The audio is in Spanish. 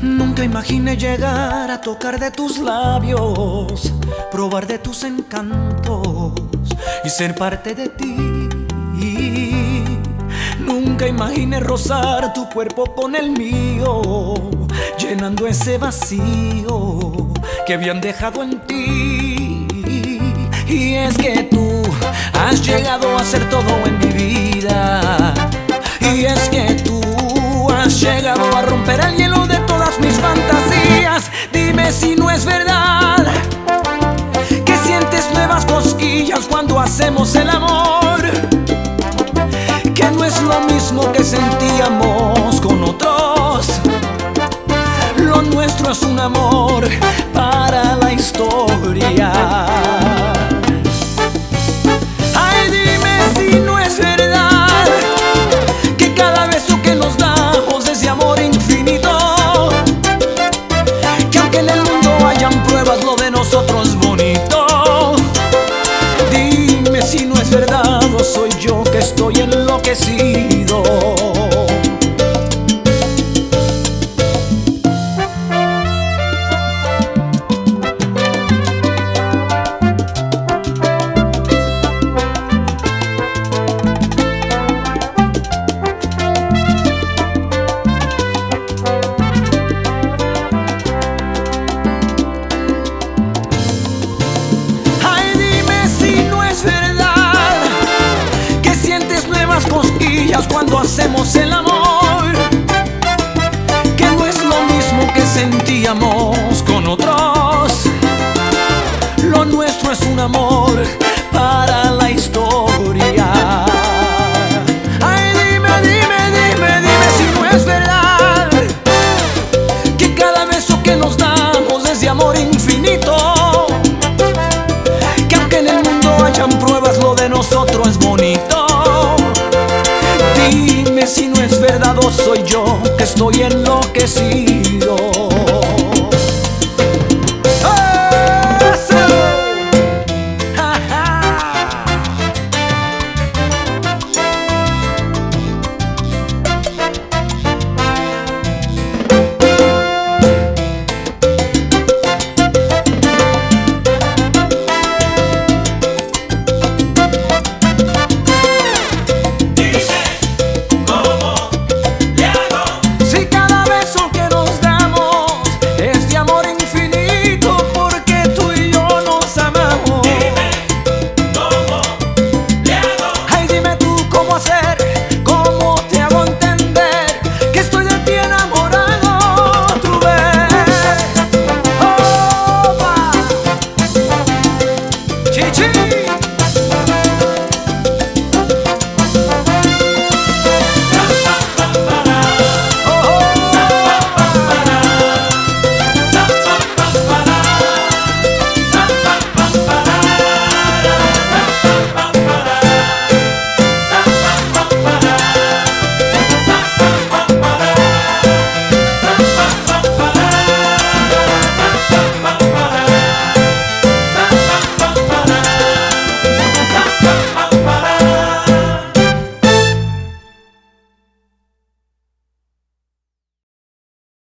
Nunca imaginé llegar a tocar de tus labios, probar de tus encantos y ser parte de ti. Nunca imaginé rozar tu cuerpo con el mío, llenando ese vacío que habían dejado en ti. Y es que tú has llegado a ser todo en mi vida. Y es que tú has llegado a romper el hielo de todas mis fantasías. Dime si no es verdad que sientes nuevas cosquillas cuando hacemos el amor. Que no es lo mismo que sentíamos nosotros bonito. Dime si no es verdad o soy yo que estoy enloquecido. Hacemos el amor. Que no es lo mismo que sentíamos con otros. Lo nuestro es un amor para la historia. Ay, dime, dime, dime, dime si no es verdad que cada beso que nos damos es de amor infinito. Que aunque en el mundo hayan pruebas, lo de nosotros soy yo que estoy enloquecido.